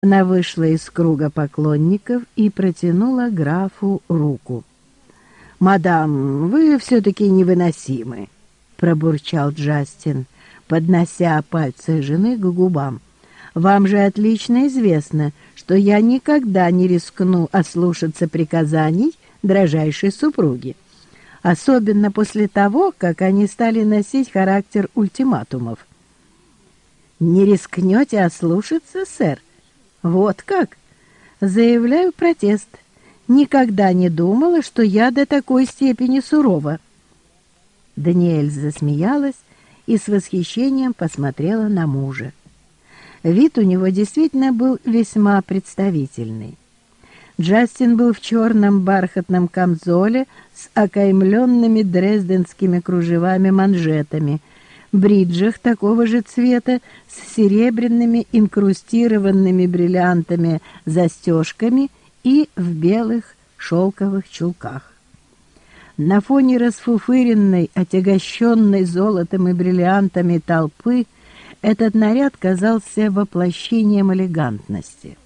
Она вышла из круга поклонников и протянула графу руку. «Мадам, вы все-таки невыносимы», — пробурчал Джастин, поднося пальцы жены к губам. «Вам же отлично известно, что я никогда не рискну ослушаться приказаний дрожайшей супруги, особенно после того, как они стали носить характер ультиматумов». «Не рискнете ослушаться, сэр?» Вот как? Заявляю протест. Никогда не думала, что я до такой степени сурова. Даниэль засмеялась и с восхищением посмотрела на мужа. Вид у него действительно был весьма представительный. Джастин был в черном бархатном камзоле с окаймленными дрезденскими кружевами-манжетами – бриджах такого же цвета с серебряными инкрустированными бриллиантами застежками и в белых шелковых чулках. На фоне расфуфыренной, отягощенной золотом и бриллиантами толпы этот наряд казался воплощением элегантности.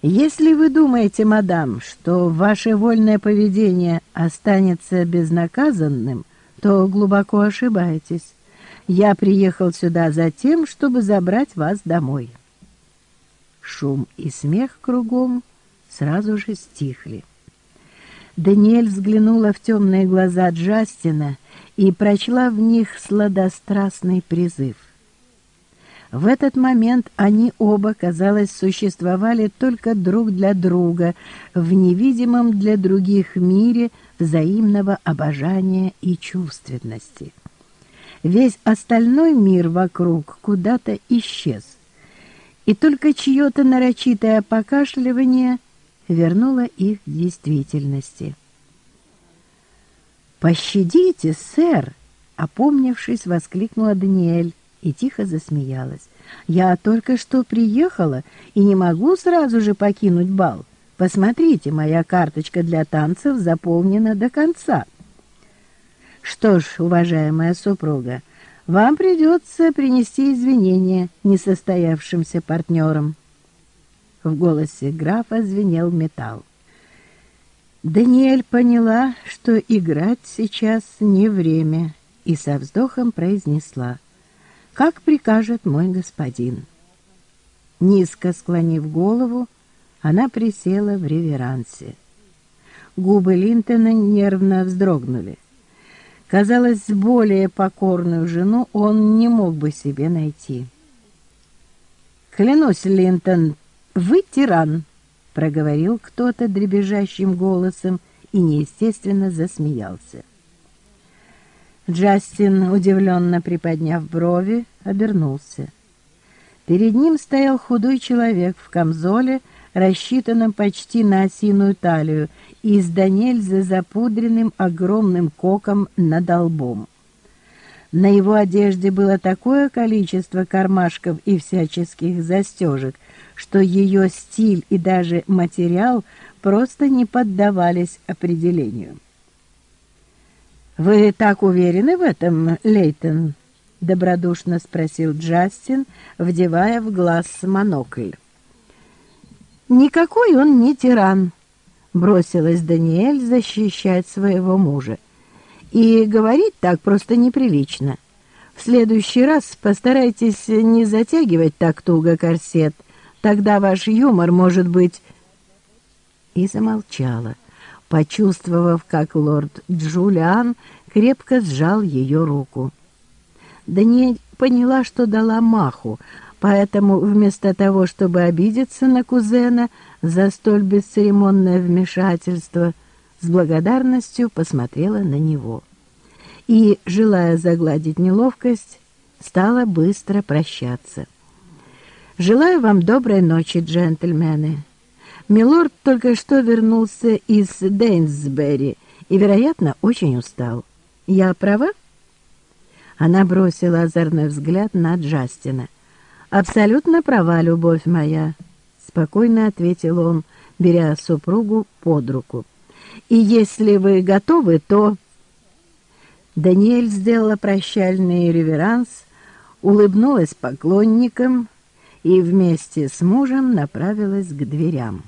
Если вы думаете, мадам, что ваше вольное поведение останется безнаказанным, то глубоко ошибаетесь. Я приехал сюда за тем, чтобы забрать вас домой. Шум и смех кругом сразу же стихли. Даниэль взглянула в темные глаза Джастина и прочла в них сладострастный призыв. В этот момент они оба, казалось, существовали только друг для друга в невидимом для других мире взаимного обожания и чувственности. Весь остальной мир вокруг куда-то исчез, и только чье-то нарочитое покашливание вернуло их к действительности. «Пощадите, сэр!» — опомнившись, воскликнула Даниэль и тихо засмеялась. «Я только что приехала и не могу сразу же покинуть бал. Посмотрите, моя карточка для танцев заполнена до конца». «Что ж, уважаемая супруга, вам придется принести извинения несостоявшимся партнерам». В голосе графа звенел металл. Даниэль поняла, что играть сейчас не время, и со вздохом произнесла — как прикажет мой господин. Низко склонив голову, она присела в реверансе. Губы Линтона нервно вздрогнули. Казалось, более покорную жену он не мог бы себе найти. «Клянусь, Линтон, вы тиран!» — проговорил кто-то дребезжащим голосом и неестественно засмеялся. Джастин, удивленно приподняв брови, обернулся. Перед ним стоял худой человек в камзоле, рассчитанном почти на осиную талию и с Даниэль запудренным огромным коком над лбом. На его одежде было такое количество кармашков и всяческих застежек, что ее стиль и даже материал просто не поддавались определению. «Вы так уверены в этом, Лейтон?» — добродушно спросил Джастин, вдевая в глаз монокль. «Никакой он не тиран», — бросилась Даниэль защищать своего мужа. «И говорить так просто неприлично. В следующий раз постарайтесь не затягивать так туго корсет, тогда ваш юмор может быть...» И замолчала почувствовав, как лорд Джулиан крепко сжал ее руку. Даниэль поняла, что дала маху, поэтому вместо того, чтобы обидеться на кузена за столь бесцеремонное вмешательство, с благодарностью посмотрела на него. И, желая загладить неловкость, стала быстро прощаться. «Желаю вам доброй ночи, джентльмены. Милорд только что вернулся из Дейнсбери и, вероятно, очень устал. Я права?» Она бросила озорной взгляд на Джастина. «Абсолютно права, любовь моя», — спокойно ответил он, беря супругу под руку. «И если вы готовы, то...» Даниэль сделала прощальный реверанс, улыбнулась поклонникам и вместе с мужем направилась к дверям.